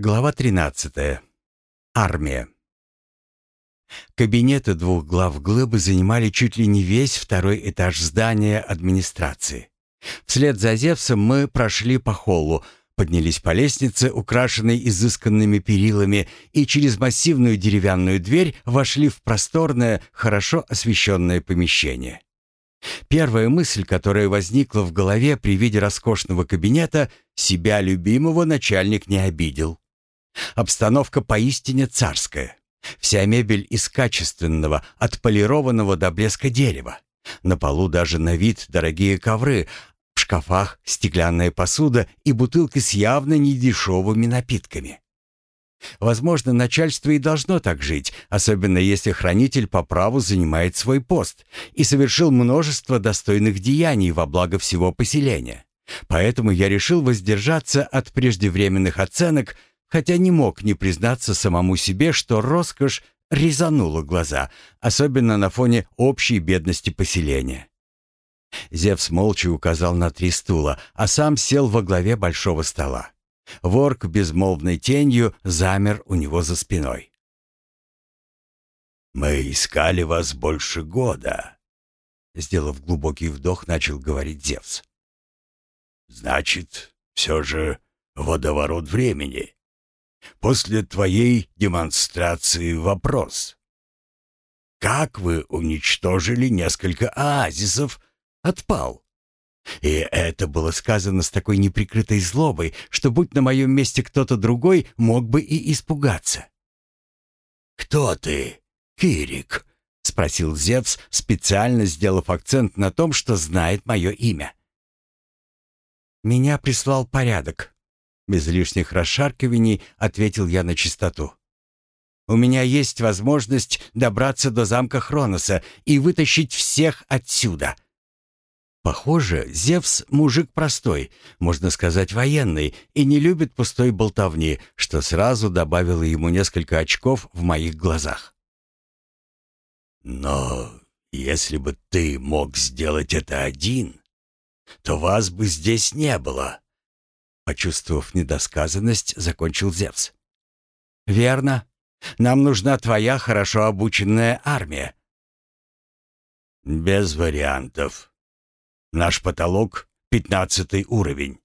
Глава 13. Армия. Кабинеты двух глав глыбы занимали чуть ли не весь второй этаж здания администрации. Вслед за Зевсом мы прошли по холлу, поднялись по лестнице, украшенной изысканными перилами, и через массивную деревянную дверь вошли в просторное, хорошо освещенное помещение. Первая мысль, которая возникла в голове при виде роскошного кабинета, себя любимого начальник не обидел. Обстановка поистине царская. Вся мебель из качественного, отполированного до блеска дерева. На полу даже на вид дорогие ковры, в шкафах стеклянная посуда и бутылки с явно недешевыми напитками. Возможно, начальство и должно так жить, особенно если хранитель по праву занимает свой пост и совершил множество достойных деяний во благо всего поселения. Поэтому я решил воздержаться от преждевременных оценок хотя не мог не признаться самому себе, что роскошь резанула глаза, особенно на фоне общей бедности поселения. Зевс молча указал на три стула, а сам сел во главе большого стола. Ворк безмолвной тенью замер у него за спиной. «Мы искали вас больше года», — сделав глубокий вдох, начал говорить Зевс. «Значит, все же водоворот времени. После твоей демонстрации вопрос. Как вы уничтожили несколько оазисов, отпал? И это было сказано с такой неприкрытой злобой, что будь на моем месте кто-то другой, мог бы и испугаться. «Кто ты, Кирик?» — спросил Зевс, специально сделав акцент на том, что знает мое имя. «Меня прислал порядок», без лишних расшаркиваний ответил я на чистоту. У меня есть возможность добраться до замка Хроноса и вытащить всех отсюда. Похоже, Зевс мужик простой, можно сказать, военный, и не любит пустой болтовни, что сразу добавило ему несколько очков в моих глазах. Но если бы ты мог сделать это один, то вас бы здесь не было. Почувствовав недосказанность, закончил Зевс. «Верно. Нам нужна твоя хорошо обученная армия». «Без вариантов. Наш потолок — пятнадцатый уровень».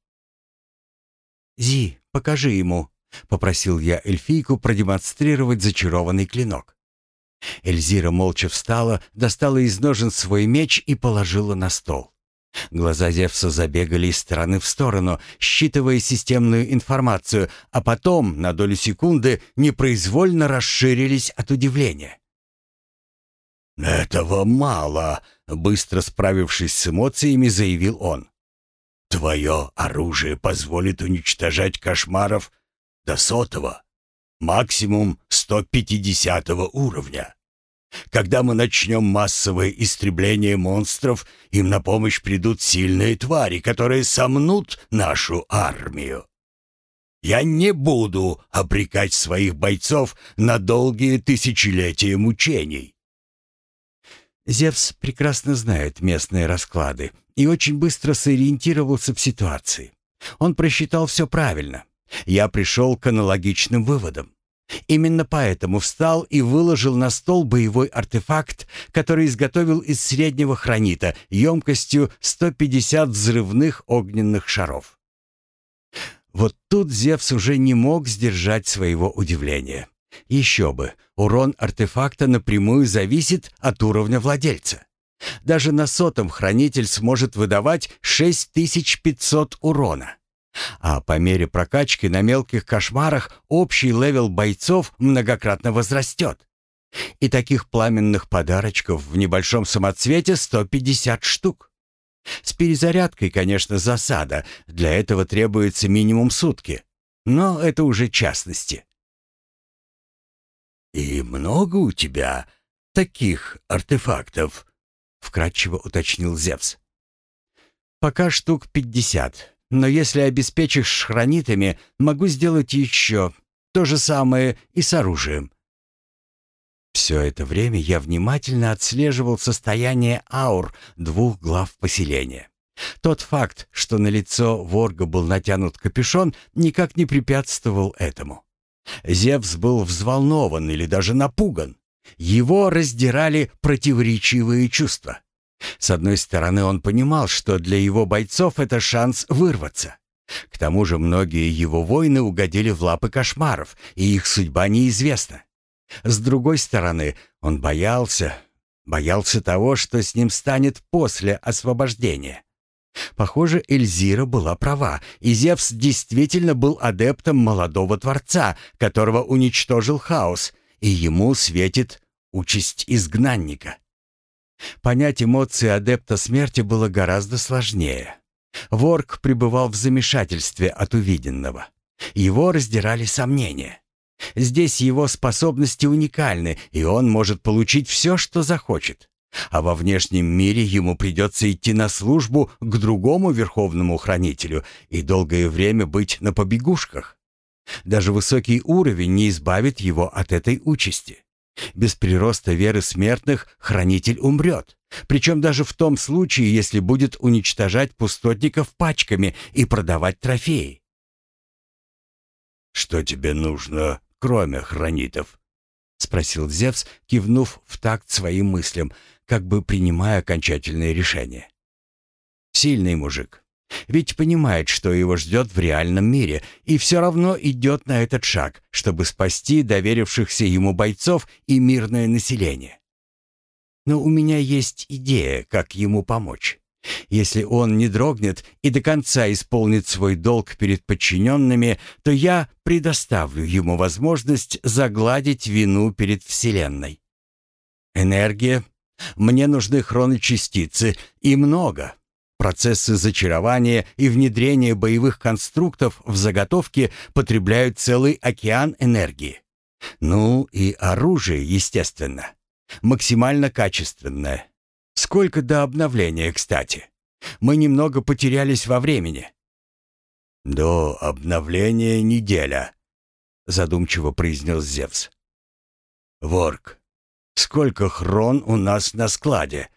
«Зи, покажи ему», — попросил я эльфийку продемонстрировать зачарованный клинок. Эльзира молча встала, достала из ножен свой меч и положила на стол. Глаза Зевса забегали из стороны в сторону, считывая системную информацию, а потом, на долю секунды, непроизвольно расширились от удивления. «Этого мало», — быстро справившись с эмоциями, заявил он. «Твое оружие позволит уничтожать кошмаров до сотого, максимум 150 уровня. Когда мы начнем массовое истребление монстров, им на помощь придут сильные твари, которые сомнут нашу армию. Я не буду обрекать своих бойцов на долгие тысячелетия мучений. Зевс прекрасно знает местные расклады и очень быстро сориентировался в ситуации. Он просчитал все правильно. Я пришел к аналогичным выводам. Именно поэтому встал и выложил на стол боевой артефакт, который изготовил из среднего хронита емкостью 150 взрывных огненных шаров. Вот тут Зевс уже не мог сдержать своего удивления. Еще бы, урон артефакта напрямую зависит от уровня владельца. Даже на сотом хранитель сможет выдавать 6500 урона. А по мере прокачки на мелких кошмарах общий level бойцов многократно возрастет. И таких пламенных подарочков в небольшом самоцвете 150 штук. С перезарядкой, конечно, засада. Для этого требуется минимум сутки. Но это уже частности. «И много у тебя таких артефактов?» — вкратчиво уточнил Зевс. «Пока штук пятьдесят. Но если обеспечишь хранитами, могу сделать еще. То же самое и с оружием. Все это время я внимательно отслеживал состояние аур двух глав поселения. Тот факт, что на лицо Ворга был натянут капюшон, никак не препятствовал этому. Зевс был взволнован или даже напуган. Его раздирали противоречивые чувства. С одной стороны, он понимал, что для его бойцов это шанс вырваться. К тому же многие его воины угодили в лапы кошмаров, и их судьба неизвестна. С другой стороны, он боялся, боялся того, что с ним станет после освобождения. Похоже, Эльзира была права, и Зевс действительно был адептом молодого Творца, которого уничтожил хаос, и ему светит участь изгнанника. Понять эмоции адепта смерти было гораздо сложнее. Ворк пребывал в замешательстве от увиденного. Его раздирали сомнения. Здесь его способности уникальны, и он может получить все, что захочет. А во внешнем мире ему придется идти на службу к другому верховному хранителю и долгое время быть на побегушках. Даже высокий уровень не избавит его от этой участи. Без прироста веры смертных хранитель умрет. Причем даже в том случае, если будет уничтожать пустотников пачками и продавать трофеи. «Что тебе нужно, кроме хранитов?» — спросил Зевс, кивнув в такт своим мыслям, как бы принимая окончательное решение. «Сильный мужик. Ведь понимает, что его ждет в реальном мире, и все равно идет на этот шаг, чтобы спасти доверившихся ему бойцов и мирное население. Но у меня есть идея, как ему помочь. Если он не дрогнет и до конца исполнит свой долг перед подчиненными, то я предоставлю ему возможность загладить вину перед Вселенной. Энергия. Мне нужны хроночастицы и много. Процессы зачарования и внедрения боевых конструктов в заготовки потребляют целый океан энергии. Ну и оружие, естественно. Максимально качественное. Сколько до обновления, кстати? Мы немного потерялись во времени. «До обновления неделя», — задумчиво произнес Зевс. «Ворк, сколько хрон у нас на складе?»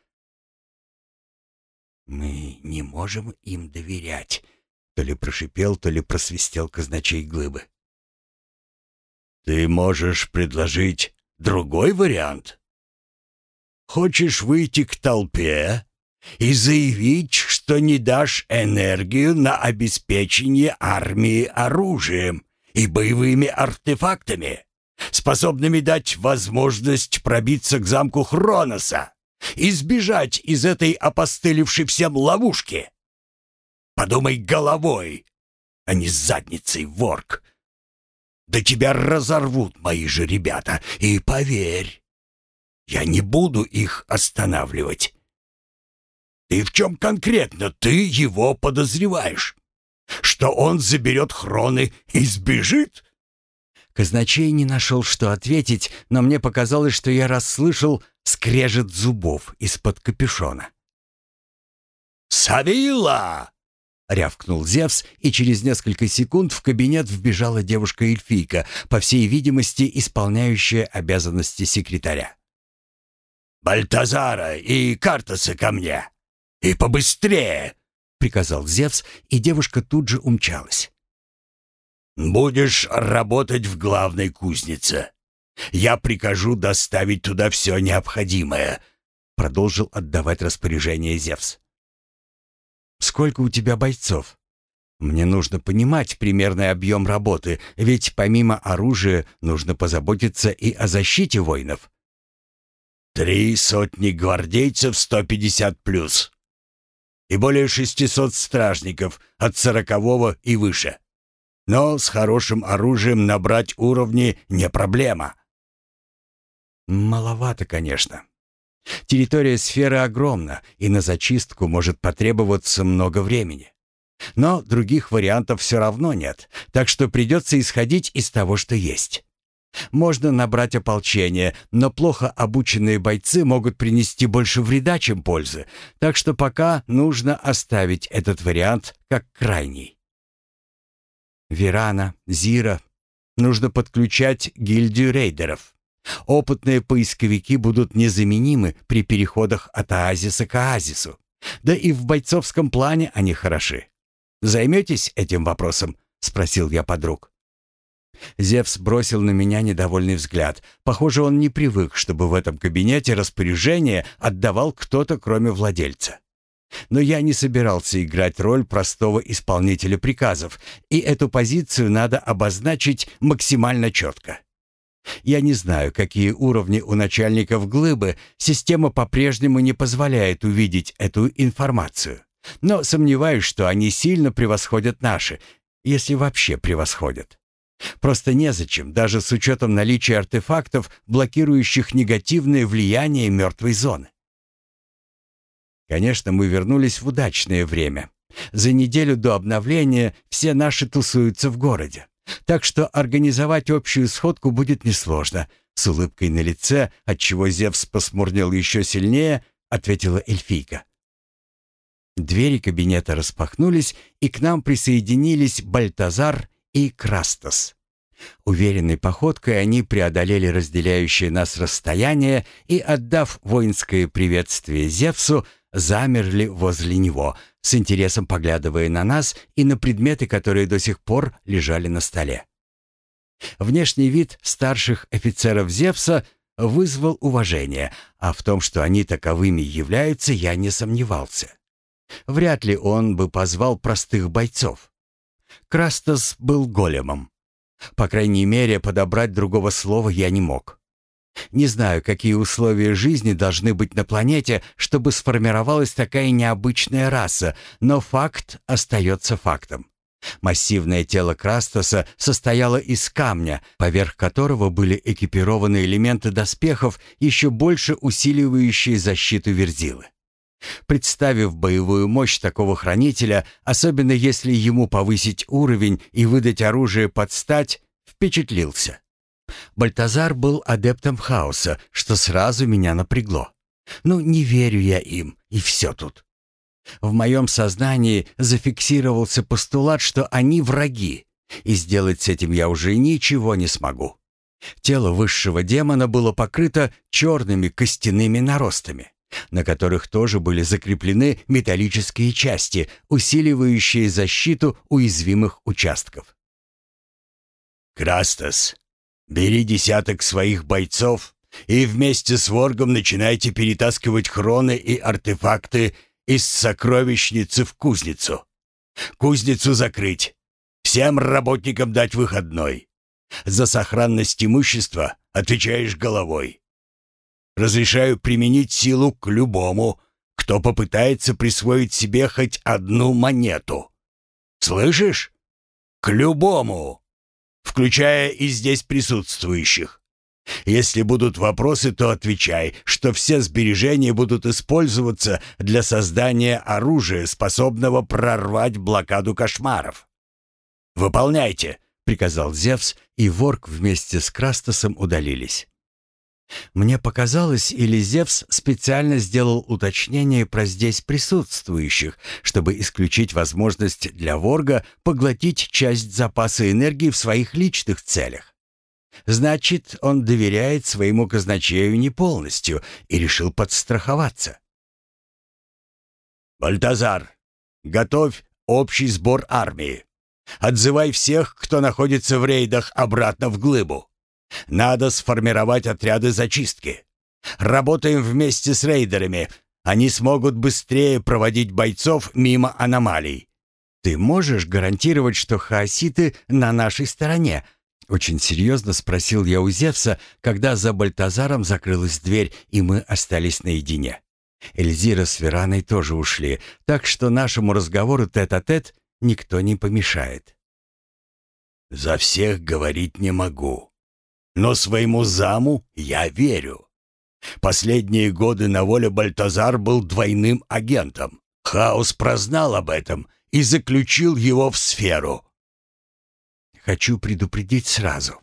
«Мы не можем им доверять», — то ли прошипел, то ли просвистел казначей глыбы. «Ты можешь предложить другой вариант? Хочешь выйти к толпе и заявить, что не дашь энергию на обеспечение армии оружием и боевыми артефактами, способными дать возможность пробиться к замку Хроноса?» Избежать из этой опостылевшей всем ловушки. Подумай головой, а не задницей, ворк. Да тебя разорвут мои же ребята, и поверь, я не буду их останавливать. И в чем конкретно ты его подозреваешь? Что он заберет хроны и сбежит? Казначей не нашел, что ответить, но мне показалось, что я расслышал скрежет зубов из-под капюшона. «Савила!» — рявкнул Зевс, и через несколько секунд в кабинет вбежала девушка-эльфийка, по всей видимости, исполняющая обязанности секретаря. «Бальтазара и Картаса ко мне! И побыстрее!» — приказал Зевс, и девушка тут же умчалась. «Будешь работать в главной кузнице. Я прикажу доставить туда все необходимое», — продолжил отдавать распоряжение Зевс. «Сколько у тебя бойцов? Мне нужно понимать примерный объем работы, ведь помимо оружия нужно позаботиться и о защите воинов». «Три сотни гвардейцев, сто пятьдесят плюс. И более шестисот стражников от сорокового и выше. Но с хорошим оружием набрать уровни не проблема». Маловато, конечно. Территория сферы огромна, и на зачистку может потребоваться много времени. Но других вариантов все равно нет, так что придется исходить из того, что есть. Можно набрать ополчение, но плохо обученные бойцы могут принести больше вреда, чем пользы, так что пока нужно оставить этот вариант как крайний. Верана, Зира. Нужно подключать гильдию рейдеров. Опытные поисковики будут незаменимы при переходах от оазиса к оазису. Да и в бойцовском плане они хороши. Займетесь этим вопросом?» — спросил я подруг. Зевс бросил на меня недовольный взгляд. Похоже, он не привык, чтобы в этом кабинете распоряжение отдавал кто-то, кроме владельца. Но я не собирался играть роль простого исполнителя приказов, и эту позицию надо обозначить максимально четко. Я не знаю, какие уровни у начальников глыбы, система по-прежнему не позволяет увидеть эту информацию. Но сомневаюсь, что они сильно превосходят наши, если вообще превосходят. Просто незачем, даже с учетом наличия артефактов, блокирующих негативное влияние мертвой зоны. Конечно, мы вернулись в удачное время. За неделю до обновления все наши тусуются в городе. Так что организовать общую сходку будет несложно. С улыбкой на лице, отчего Зевс посмурнел еще сильнее, ответила эльфийка. Двери кабинета распахнулись, и к нам присоединились Бальтазар и Крастос. Уверенной походкой они преодолели разделяющее нас расстояние и, отдав воинское приветствие Зевсу, замерли возле него, с интересом поглядывая на нас и на предметы, которые до сих пор лежали на столе. Внешний вид старших офицеров Зевса вызвал уважение, а в том, что они таковыми являются, я не сомневался. Вряд ли он бы позвал простых бойцов. Крастос был големом. По крайней мере, подобрать другого слова я не мог. Не знаю, какие условия жизни должны быть на планете, чтобы сформировалась такая необычная раса, но факт остается фактом. Массивное тело Крастоса состояло из камня, поверх которого были экипированы элементы доспехов, еще больше усиливающие защиту Верзилы. Представив боевую мощь такого хранителя, особенно если ему повысить уровень и выдать оружие под стать, впечатлился. Бальтазар был адептом хаоса, что сразу меня напрягло. Ну, не верю я им, и все тут. В моем сознании зафиксировался постулат, что они враги, и сделать с этим я уже ничего не смогу. Тело высшего демона было покрыто черными костяными наростами, на которых тоже были закреплены металлические части, усиливающие защиту уязвимых участков. «Крастас, Бери десяток своих бойцов и вместе с Воргом начинайте перетаскивать хроны и артефакты из сокровищницы в кузницу. Кузницу закрыть. Всем работникам дать выходной. За сохранность имущества отвечаешь головой. Разрешаю применить силу к любому, кто попытается присвоить себе хоть одну монету. Слышишь? К любому включая и здесь присутствующих. Если будут вопросы, то отвечай, что все сбережения будут использоваться для создания оружия, способного прорвать блокаду кошмаров. «Выполняйте», — приказал Зевс, и Ворк вместе с Крастосом удалились. Мне показалось, или Зевс специально сделал уточнение про здесь присутствующих, чтобы исключить возможность для Ворга поглотить часть запаса энергии в своих личных целях. Значит, он доверяет своему казначею не полностью и решил подстраховаться. «Бальтазар, готовь общий сбор армии. Отзывай всех, кто находится в рейдах, обратно в глыбу. Надо сформировать отряды зачистки. Работаем вместе с рейдерами. Они смогут быстрее проводить бойцов мимо аномалий. Ты можешь гарантировать, что хаоситы на нашей стороне? Очень серьезно спросил я у Зевса, когда за Бальтазаром закрылась дверь, и мы остались наедине. Эльзира с Вераной тоже ушли, так что нашему разговору тет-а-тет -тет никто не помешает. «За всех говорить не могу», но своему заму я верю. Последние годы на воле Бальтазар был двойным агентом. Хаос прознал об этом и заключил его в сферу. Хочу предупредить сразу.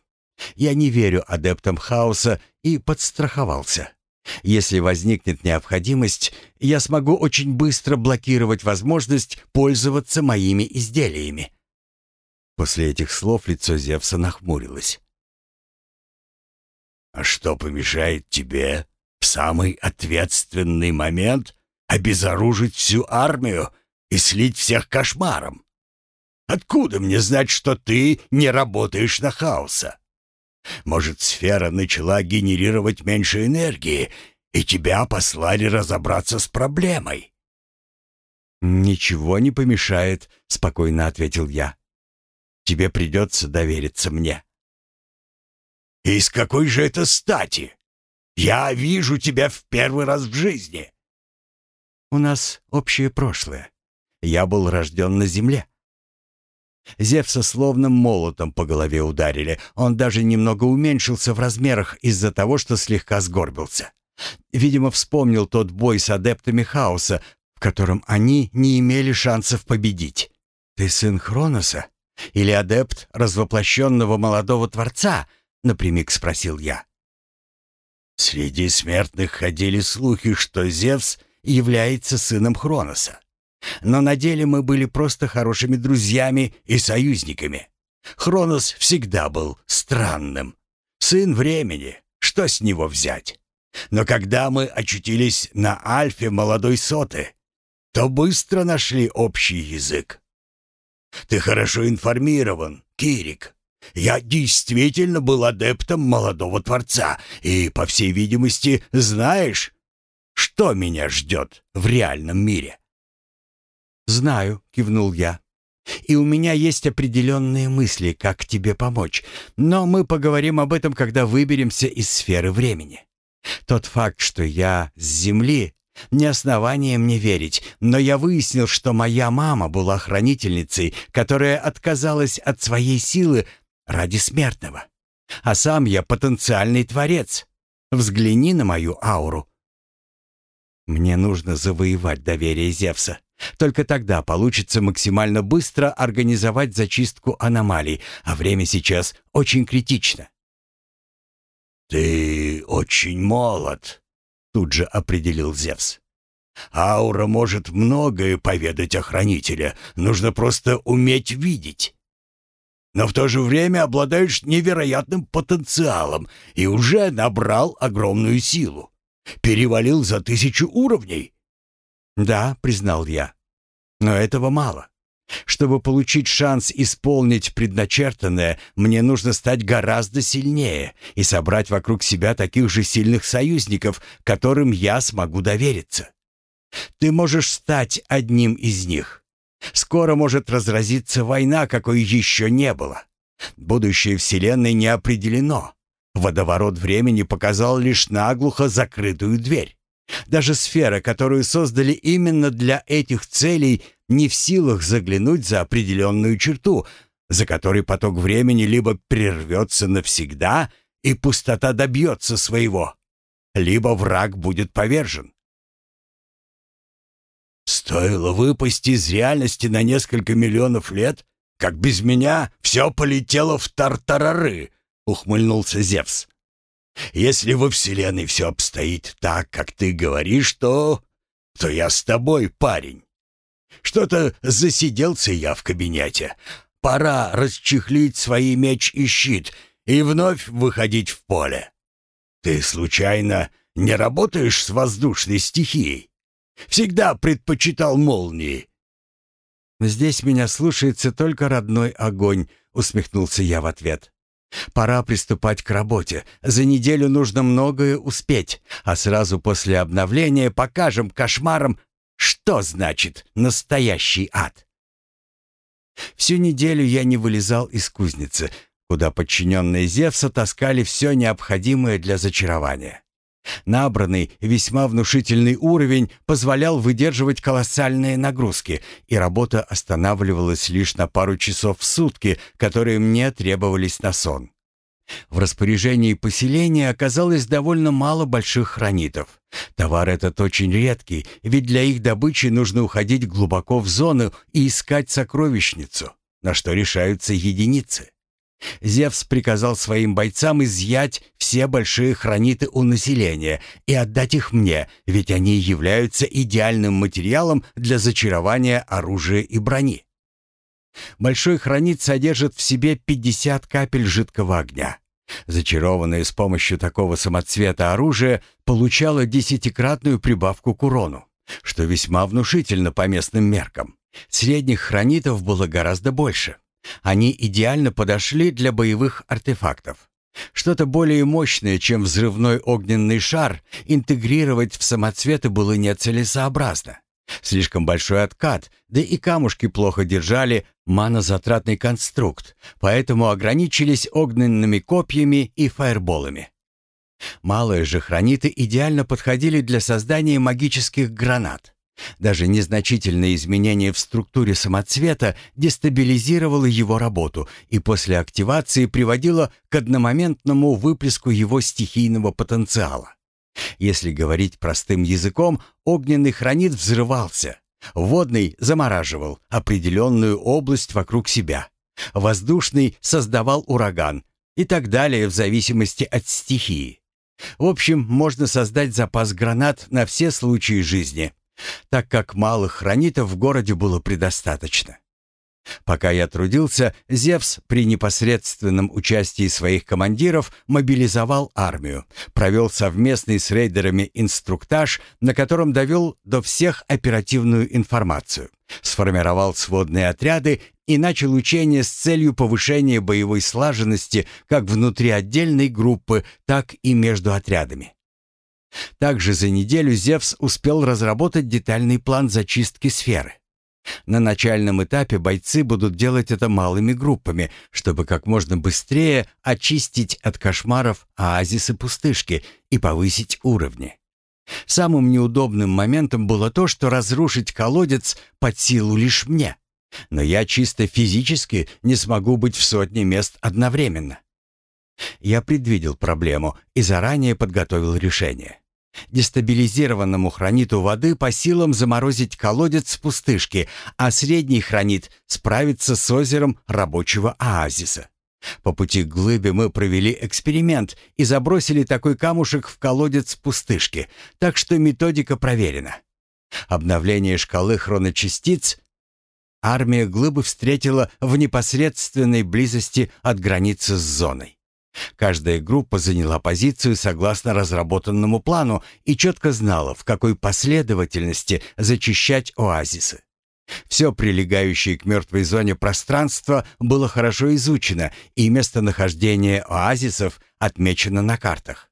Я не верю адептам хаоса и подстраховался. Если возникнет необходимость, я смогу очень быстро блокировать возможность пользоваться моими изделиями. После этих слов лицо Зевса нахмурилось. А что помешает тебе в самый ответственный момент обезоружить всю армию и слить всех кошмаром. Откуда мне знать, что ты не работаешь на хаоса? Может, сфера начала генерировать меньше энергии, и тебя послали разобраться с проблемой?» «Ничего не помешает», — спокойно ответил я. «Тебе придется довериться мне». «И с какой же это стати? Я вижу тебя в первый раз в жизни». «У нас общее прошлое. Я был рожден на земле». Зевса словно молотом по голове ударили. Он даже немного уменьшился в размерах из-за того, что слегка сгорбился. Видимо, вспомнил тот бой с адептами хаоса, в котором они не имели шансов победить. «Ты сын Хроноса? Или адепт развоплощенного молодого Творца?» — напрямик спросил я. Среди смертных ходили слухи, что Зевс является сыном Хроноса. Но на деле мы были просто хорошими друзьями и союзниками. Хронос всегда был странным. Сын времени, что с него взять? Но когда мы очутились на Альфе молодой соты, то быстро нашли общий язык. Ты хорошо информирован, Кирик. Я действительно был адептом молодого Творца и, по всей видимости, знаешь, что меня ждет в реальном мире. «Знаю», — кивнул я. «И у меня есть определенные мысли, как тебе помочь. Но мы поговорим об этом, когда выберемся из сферы времени. Тот факт, что я с Земли, не основание мне верить, но я выяснил, что моя мама была хранительницей, которая отказалась от своей силы ради смертного. А сам я потенциальный творец. Взгляни на мою ауру». Мне нужно завоевать доверие Зевса. Только тогда получится максимально быстро организовать зачистку аномалий, а время сейчас очень критично. «Ты очень молод», — тут же определил Зевс. «Аура может многое поведать о Хранителе, нужно просто уметь видеть. Но в то же время обладаешь невероятным потенциалом и уже набрал огромную силу. Перевалил за тысячу уровней. «Да», — признал я. «Но этого мало. Чтобы получить шанс исполнить предначертанное, мне нужно стать гораздо сильнее и собрать вокруг себя таких же сильных союзников, которым я смогу довериться. Ты можешь стать одним из них. Скоро может разразиться война, какой еще не было. Будущее Вселенной не определено. Водоворот времени показал лишь наглухо закрытую дверь. Даже сфера, которую создали именно для этих целей, не в силах заглянуть за определенную черту, за которой поток времени либо прервется навсегда, и пустота добьется своего, либо враг будет повержен. «Стоило выпасть из реальности на несколько миллионов лет, как без меня все полетело в тартарары», — ухмыльнулся Зевс. Если во Вселенной все обстоит так, как ты говоришь, то... то я с тобой, парень. Что-то засиделся я в кабинете. Пора расчехлить свои меч и щит и вновь выходить в поле. Ты случайно не работаешь с воздушной стихией? Всегда предпочитал молнии. Здесь меня слушается только родной огонь, усмехнулся я в ответ. Пора приступать к работе. За неделю нужно многое успеть, а сразу после обновления покажем кошмарам, что значит настоящий ад. Всю неделю я не вылезал из кузницы, куда подчиненные Зевса таскали все необходимое для зачарования. Набранный весьма внушительный уровень позволял выдерживать колоссальные нагрузки, и работа останавливалась лишь на пару часов в сутки, которые мне требовались на сон. В распоряжении поселения оказалось довольно мало больших хранитов. Товар этот очень редкий, ведь для их добычи нужно уходить глубоко в зону и искать сокровищницу, на что решаются единицы. Зевс приказал своим бойцам изъять все большие храниты у населения и отдать их мне, ведь они являются идеальным материалом для зачарования оружия и брони. Большой хранит содержит в себе 50 капель жидкого огня. Зачарованное с помощью такого самоцвета оружие получало десятикратную прибавку к урону. что весьма внушительно по местным меркам. Средних хронитов было гораздо больше. Они идеально подошли для боевых артефактов. Что-то более мощное, чем взрывной огненный шар, интегрировать в самоцветы было нецелесообразно. Слишком большой откат, да и камушки плохо держали манозатратный конструкт, поэтому ограничились огненными копьями и фаерболами. Малые же хрониты идеально подходили для создания магических гранат. Даже незначительное изменение в структуре самоцвета дестабилизировало его работу и после активации приводило к одномоментному выплеску его стихийного потенциала. Если говорить простым языком, огненный хранит взрывался, водный замораживал определенную область вокруг себя, воздушный создавал ураган и так далее в зависимости от стихии. В общем, можно создать запас гранат на все случаи жизни, так как малых хранитов в городе было предостаточно. Пока я трудился, Зевс при непосредственном участии своих командиров мобилизовал армию, провел совместный с рейдерами инструктаж, на котором довел до всех оперативную информацию, сформировал сводные отряды и начал учение с целью повышения боевой слаженности как внутри отдельной группы, так и между отрядами. Также за неделю Зевс успел разработать детальный план зачистки сферы. На начальном этапе бойцы будут делать это малыми группами, чтобы как можно быстрее очистить от кошмаров оазисы пустышки и повысить уровни. Самым неудобным моментом было то, что разрушить колодец под силу лишь мне. Но я чисто физически не смогу быть в сотне мест одновременно. Я предвидел проблему и заранее подготовил решение. Дестабилизированному храниту воды по силам заморозить колодец пустышки, а средний хранит справиться с озером рабочего оазиса. По пути к глыбе мы провели эксперимент и забросили такой камушек в колодец пустышки, так что методика проверена. Обновление шкалы хроночастиц армия глыбы встретила в непосредственной близости от границы с зоной. Каждая группа заняла позицию согласно разработанному плану и четко знала, в какой последовательности зачищать оазисы. Все прилегающее к мертвой зоне пространство было хорошо изучено, и местонахождение оазисов отмечено на картах.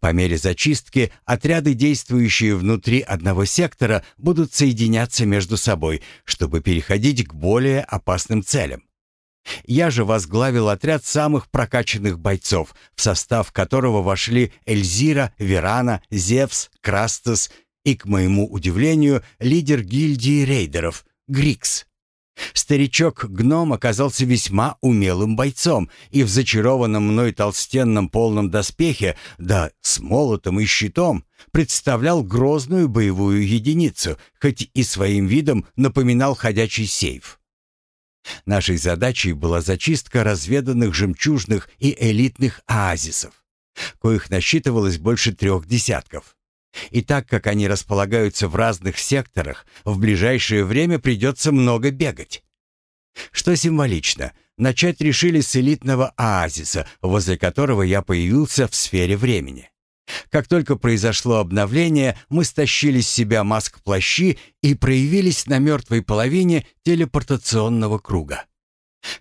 По мере зачистки отряды, действующие внутри одного сектора, будут соединяться между собой, чтобы переходить к более опасным целям. Я же возглавил отряд самых прокачанных бойцов, в состав которого вошли Эльзира, Верана, Зевс, Крастос и, к моему удивлению, лидер гильдии рейдеров Грикс. Старичок-гном оказался весьма умелым бойцом и в зачарованном мной толстенном полном доспехе, да с молотом и щитом, представлял грозную боевую единицу, хоть и своим видом напоминал ходячий сейф. Нашей задачей была зачистка разведанных жемчужных и элитных оазисов, коих насчитывалось больше трех десятков. И так как они располагаются в разных секторах, в ближайшее время придется много бегать. Что символично, начать решили с элитного оазиса, возле которого я появился в сфере времени. Как только произошло обновление, мы стащили с себя маск-плащи и проявились на мертвой половине телепортационного круга.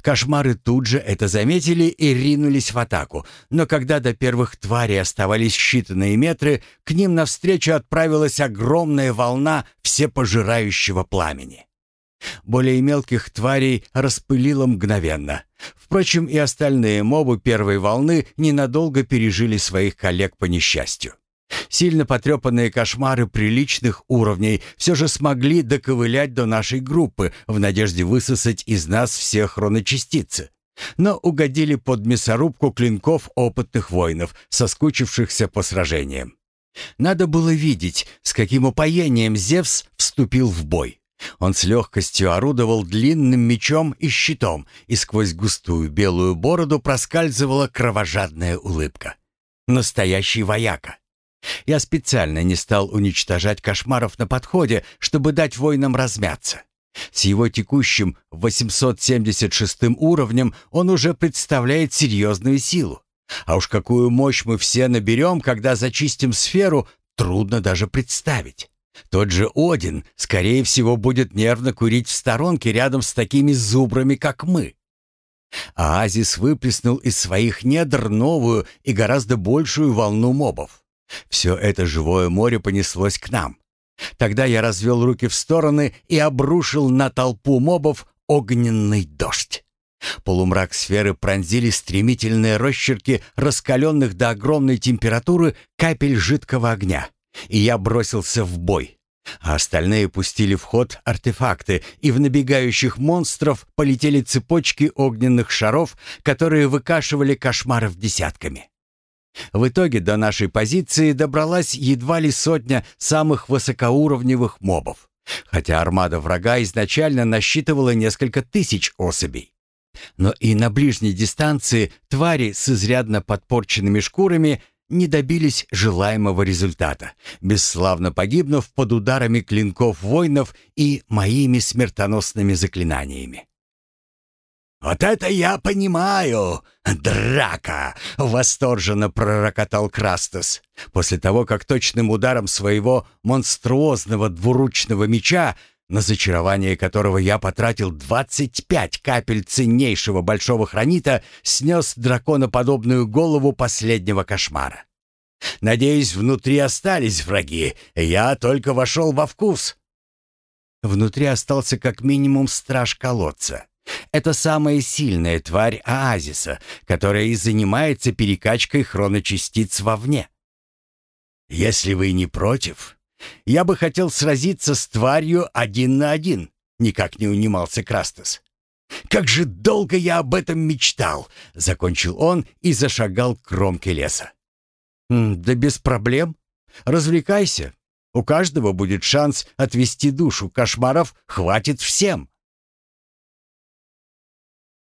Кошмары тут же это заметили и ринулись в атаку, но когда до первых тварей оставались считанные метры, к ним навстречу отправилась огромная волна всепожирающего пламени. Более мелких тварей распылило мгновенно. Впрочем, и остальные мобы первой волны ненадолго пережили своих коллег по несчастью. Сильно потрепанные кошмары приличных уровней все же смогли доковылять до нашей группы в надежде высосать из нас все хроночастицы. Но угодили под мясорубку клинков опытных воинов, соскучившихся по сражениям. Надо было видеть, с каким упоением Зевс вступил в бой. Он с легкостью орудовал длинным мечом и щитом, и сквозь густую белую бороду проскальзывала кровожадная улыбка. Настоящий вояка. Я специально не стал уничтожать кошмаров на подходе, чтобы дать воинам размяться. С его текущим 876 уровнем он уже представляет серьезную силу. А уж какую мощь мы все наберем, когда зачистим сферу, трудно даже представить. Тот же Один, скорее всего, будет нервно курить в сторонке рядом с такими зубрами, как мы. Оазис выплеснул из своих недр новую и гораздо большую волну мобов. Все это живое море понеслось к нам. Тогда я развел руки в стороны и обрушил на толпу мобов огненный дождь. Полумрак сферы пронзили стремительные росчерки раскаленных до огромной температуры капель жидкого огня, и я бросился в бой. А остальные пустили в ход артефакты, и в набегающих монстров полетели цепочки огненных шаров, которые выкашивали кошмаров десятками. В итоге до нашей позиции добралась едва ли сотня самых высокоуровневых мобов, хотя армада врага изначально насчитывала несколько тысяч особей. Но и на ближней дистанции твари с изрядно подпорченными шкурами не добились желаемого результата, бесславно погибнув под ударами клинков воинов и моими смертоносными заклинаниями. «Вот это я понимаю! Драка!» — восторженно пророкотал Крастос. После того, как точным ударом своего монструозного двуручного меча на зачарование которого я потратил 25 капель ценнейшего большого хранита, снес драконоподобную голову последнего кошмара. Надеюсь, внутри остались враги, я только вошел во вкус. Внутри остался как минимум страж колодца. Это самая сильная тварь оазиса, которая и занимается перекачкой хроночастиц вовне. Если вы не против, я бы хотел сразиться с тварью один на один, никак не унимался Крастос. Как же долго я об этом мечтал, закончил он и зашагал к кромке леса. Да без проблем. Развлекайся. У каждого будет шанс отвести душу. Кошмаров хватит всем.